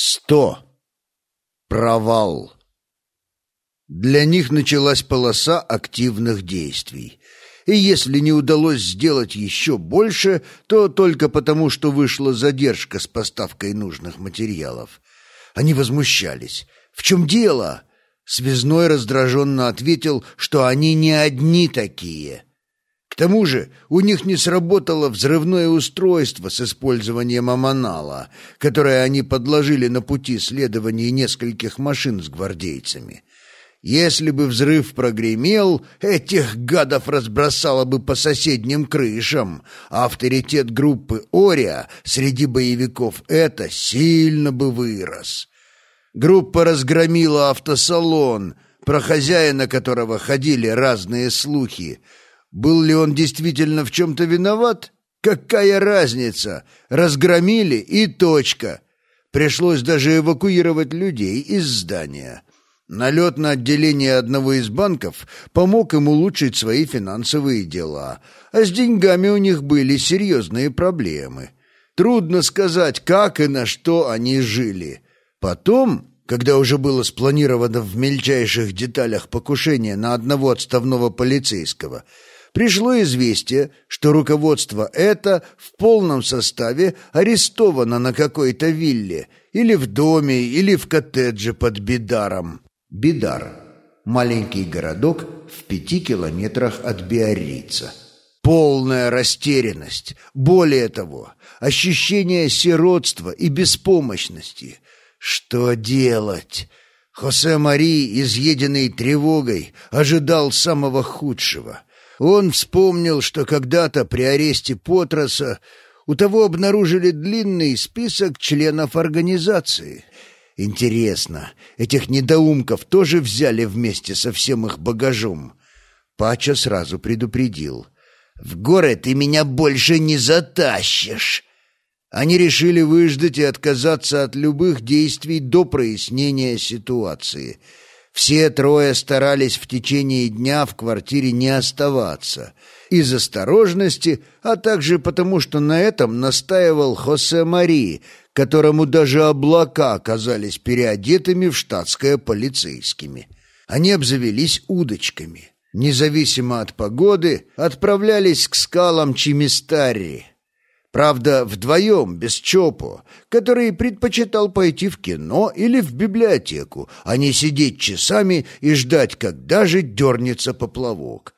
Сто. Провал. Для них началась полоса активных действий. И если не удалось сделать еще больше, то только потому, что вышла задержка с поставкой нужных материалов. Они возмущались. «В чем дело?» Связной раздраженно ответил, что они не одни такие. Тому же у них не сработало взрывное устройство с использованием аманала, которое они подложили на пути следования нескольких машин с гвардейцами. Если бы взрыв прогремел, этих гадов разбросало бы по соседним крышам, а авторитет группы «Ория» среди боевиков это сильно бы вырос. Группа разгромила автосалон, про хозяина которого ходили разные слухи. Был ли он действительно в чем-то виноват? Какая разница? Разгромили и точка. Пришлось даже эвакуировать людей из здания. Налет на отделение одного из банков помог им улучшить свои финансовые дела, а с деньгами у них были серьезные проблемы. Трудно сказать, как и на что они жили. Потом, когда уже было спланировано в мельчайших деталях покушение на одного отставного полицейского, пришло известие, что руководство это в полном составе арестовано на какой-то вилле или в доме, или в коттедже под Бидаром. Бидар – маленький городок в пяти километрах от Биаррица. Полная растерянность, более того, ощущение сиротства и беспомощности. Что делать? Хосе Мари, изъеденный тревогой, ожидал самого худшего. Он вспомнил, что когда-то при аресте Потроса у того обнаружили длинный список членов организации – Интересно, этих недоумков тоже взяли вместе со всем их багажом? Пача сразу предупредил. «В горы ты меня больше не затащишь!» Они решили выждать и отказаться от любых действий до прояснения ситуации. Все трое старались в течение дня в квартире не оставаться. Из осторожности, а также потому, что на этом настаивал Хосе Мари, которому даже облака оказались переодетыми в штатское полицейскими. Они обзавелись удочками. Независимо от погоды, отправлялись к скалам Чимистари. Правда, вдвоем, без Чопо, который предпочитал пойти в кино или в библиотеку, а не сидеть часами и ждать, когда же дернется поплавок.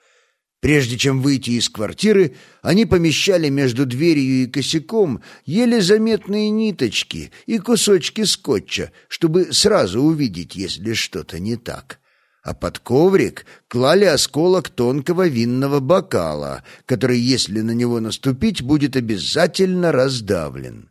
Прежде чем выйти из квартиры, они помещали между дверью и косяком еле заметные ниточки и кусочки скотча, чтобы сразу увидеть, если что-то не так. А под коврик клали осколок тонкого винного бокала, который, если на него наступить, будет обязательно раздавлен.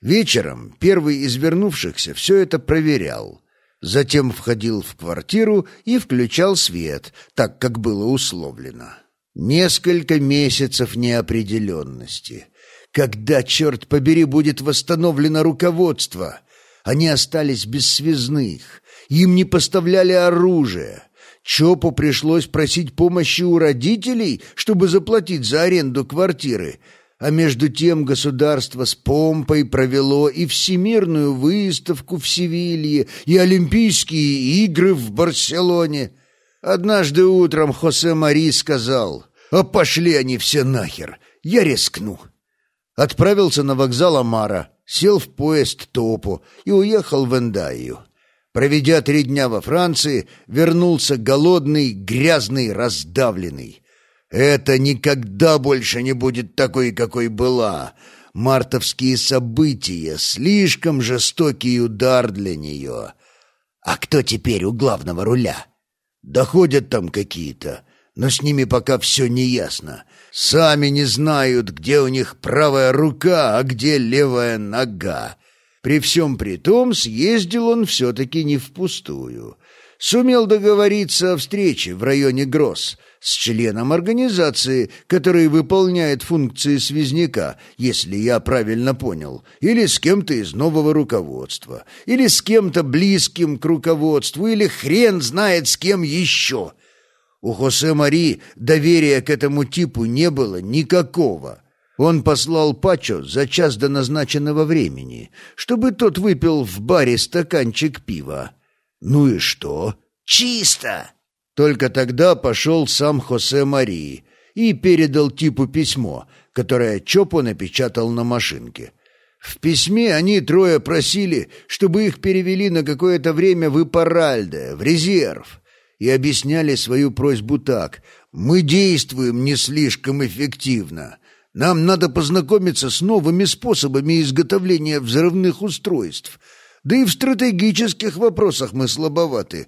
Вечером первый из вернувшихся все это проверял. Затем входил в квартиру и включал свет, так, как было условлено. Несколько месяцев неопределенности. Когда, черт побери, будет восстановлено руководство? Они остались без связных. Им не поставляли оружие. Чопу пришлось просить помощи у родителей, чтобы заплатить за аренду квартиры. А между тем государство с помпой провело и всемирную выставку в Севилье, и Олимпийские игры в Барселоне – Однажды утром Хосе Мари сказал, «А пошли они все нахер, я рискну». Отправился на вокзал Амара, сел в поезд Топу и уехал в Эндаю. Проведя три дня во Франции, вернулся голодный, грязный, раздавленный. Это никогда больше не будет такой, какой была. Мартовские события — слишком жестокий удар для нее. А кто теперь у главного руля? Доходят там какие-то, но с ними пока все не ясно. Сами не знают, где у них правая рука, а где левая нога. При всем при том съездил он все-таки не впустую. Сумел договориться о встрече в районе Гросс с членом организации, который выполняет функции связняка, если я правильно понял, или с кем-то из нового руководства, или с кем-то близким к руководству, или хрен знает с кем еще. У Хосе Мари доверия к этому типу не было никакого. Он послал Пачо за час до назначенного времени, чтобы тот выпил в баре стаканчик пива. Ну и что? Чисто! Только тогда пошел сам Хосе Мари и передал типу письмо, которое Чопо напечатал на машинке. В письме они трое просили, чтобы их перевели на какое-то время в Ипаральде, в резерв, и объясняли свою просьбу так «Мы действуем не слишком эффективно». Нам надо познакомиться с новыми способами изготовления взрывных устройств. Да и в стратегических вопросах мы слабоваты.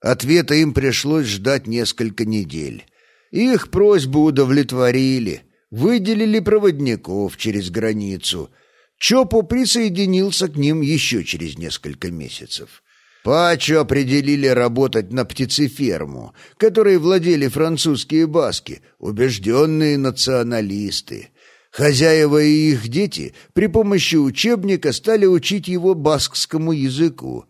Ответа им пришлось ждать несколько недель. Их просьбу удовлетворили, выделили проводников через границу. Чопо присоединился к ним еще через несколько месяцев. Пачо определили работать на птицеферму, которой владели французские баски, убежденные националисты. Хозяева и их дети при помощи учебника стали учить его баскскому языку.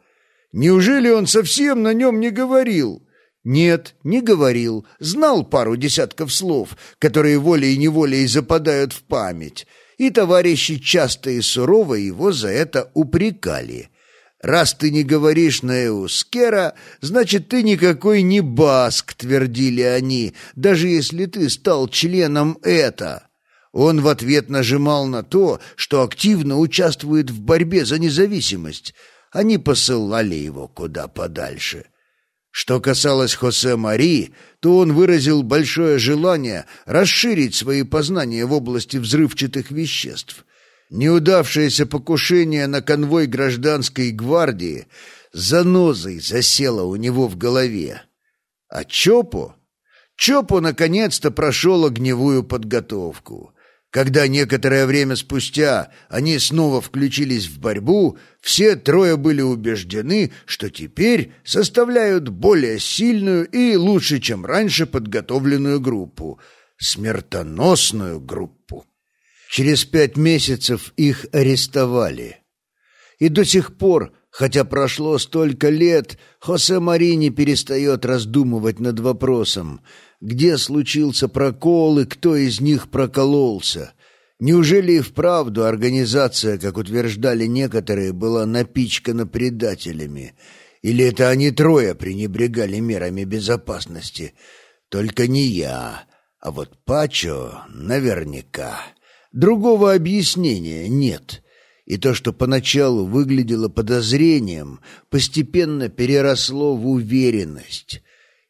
Неужели он совсем на нем не говорил? Нет, не говорил. Знал пару десятков слов, которые волей-неволей западают в память. И товарищи часто и сурово его за это упрекали – «Раз ты не говоришь на эускера, значит, ты никакой не баск», — твердили они, «даже если ты стал членом это». Он в ответ нажимал на то, что активно участвует в борьбе за независимость. Они посылали его куда подальше. Что касалось Хосе Мари, то он выразил большое желание расширить свои познания в области взрывчатых веществ — Неудавшееся покушение на конвой гражданской гвардии занозой засело у него в голове. А Чопо? Чопо наконец-то прошел огневую подготовку. Когда некоторое время спустя они снова включились в борьбу, все трое были убеждены, что теперь составляют более сильную и лучше, чем раньше, подготовленную группу. Смертоносную группу. Через пять месяцев их арестовали. И до сих пор, хотя прошло столько лет, Хосе Мари не перестает раздумывать над вопросом, где случился прокол и кто из них прокололся. Неужели и вправду организация, как утверждали некоторые, была напичкана предателями? Или это они трое пренебрегали мерами безопасности? Только не я, а вот Пачо наверняка. Другого объяснения нет. И то, что поначалу выглядело подозрением, постепенно переросло в уверенность.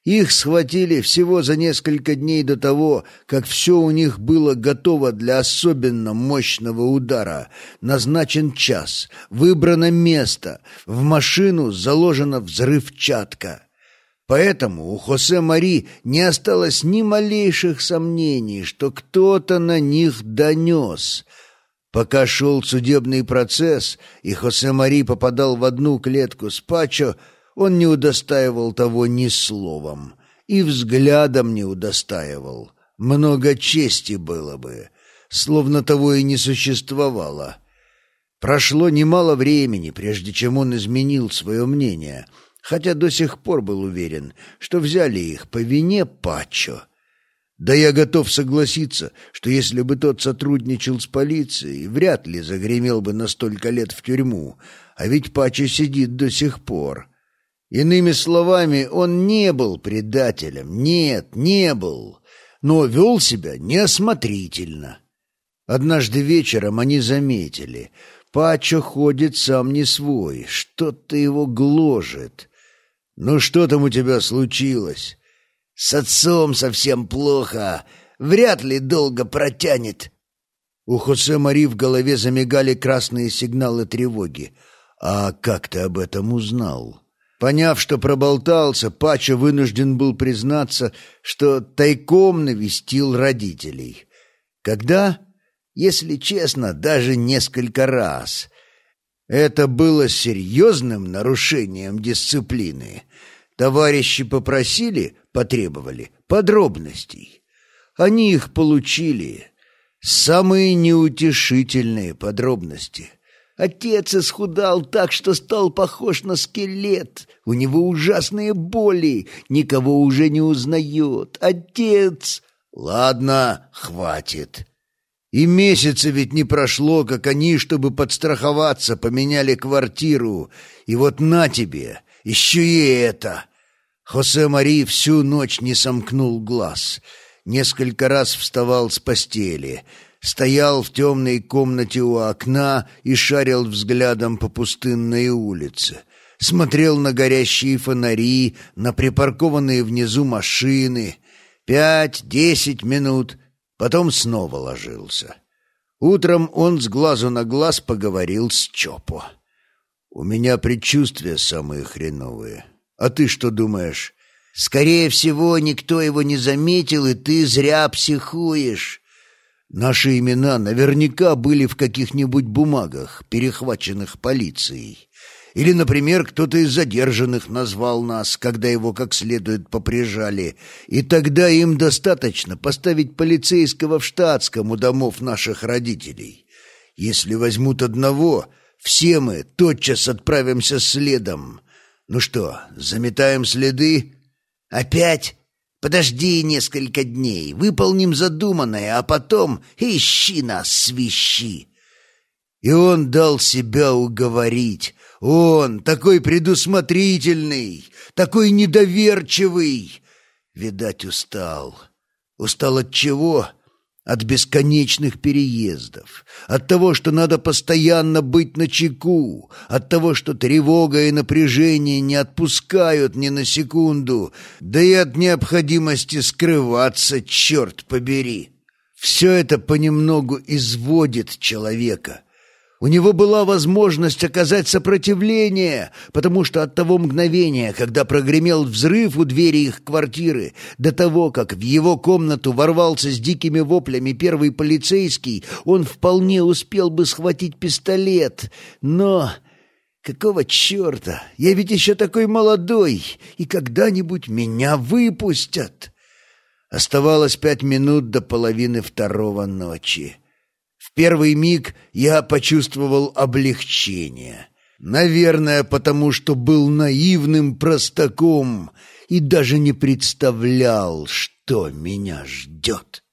Их схватили всего за несколько дней до того, как все у них было готово для особенно мощного удара. Назначен час, выбрано место, в машину заложена взрывчатка. Поэтому у Хосе Мари не осталось ни малейших сомнений, что кто-то на них донес. Пока шел судебный процесс, и Хосе Мари попадал в одну клетку с Пачо, он не удостаивал того ни словом, и взглядом не удостаивал. Много чести было бы, словно того и не существовало. Прошло немало времени, прежде чем он изменил свое мнение — хотя до сих пор был уверен, что взяли их по вине Пачо. Да я готов согласиться, что если бы тот сотрудничал с полицией, вряд ли загремел бы на столько лет в тюрьму, а ведь Пачо сидит до сих пор. Иными словами, он не был предателем, нет, не был, но вел себя неосмотрительно. Однажды вечером они заметили, Пачо ходит сам не свой, что-то его гложет. «Ну что там у тебя случилось?» «С отцом совсем плохо. Вряд ли долго протянет». У Хосе Мари в голове замигали красные сигналы тревоги. «А как ты об этом узнал?» Поняв, что проболтался, Пачо вынужден был признаться, что тайком навестил родителей. Когда? Если честно, даже несколько раз. Это было серьезным нарушением дисциплины. Товарищи попросили, потребовали подробностей. Они их получили. Самые неутешительные подробности. Отец исхудал так, что стал похож на скелет. У него ужасные боли, никого уже не узнает. Отец... Ладно, хватит. И месяца ведь не прошло, как они, чтобы подстраховаться, поменяли квартиру. И вот на тебе, еще и это. Хосе Мари всю ночь не сомкнул глаз. Несколько раз вставал с постели. Стоял в темной комнате у окна и шарил взглядом по пустынной улице. Смотрел на горящие фонари, на припаркованные внизу машины. Пять-десять минут, потом снова ложился. Утром он с глазу на глаз поговорил с Чопо. «У меня предчувствия самые хреновые. А ты что думаешь?» «Скорее всего, никто его не заметил, и ты зря психуешь». Наши имена наверняка были в каких-нибудь бумагах, перехваченных полицией. Или, например, кто-то из задержанных назвал нас, когда его как следует поприжали, и тогда им достаточно поставить полицейского в штатском у домов наших родителей. Если возьмут одного, все мы тотчас отправимся следом. Ну что, заметаем следы? Опять? Подожди несколько дней, выполним задуманное, а потом ищи нас, свищи. И он дал себя уговорить, он, такой предусмотрительный, такой недоверчивый. Видать, устал. Устал от чего? От бесконечных переездов, от того, что надо постоянно быть на чеку, от того, что тревога и напряжение не отпускают ни на секунду, да и от необходимости скрываться, черт побери. Все это понемногу изводит человека, у него была возможность оказать сопротивление, потому что от того мгновения, когда прогремел взрыв у двери их квартиры, до того, как в его комнату ворвался с дикими воплями первый полицейский, он вполне успел бы схватить пистолет. Но... Какого черта? Я ведь еще такой молодой, и когда-нибудь меня выпустят. Оставалось пять минут до половины второго ночи. Первый миг я почувствовал облегчение. Наверное, потому что был наивным простаком и даже не представлял, что меня ждет.